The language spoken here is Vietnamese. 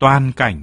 toàn cảnh.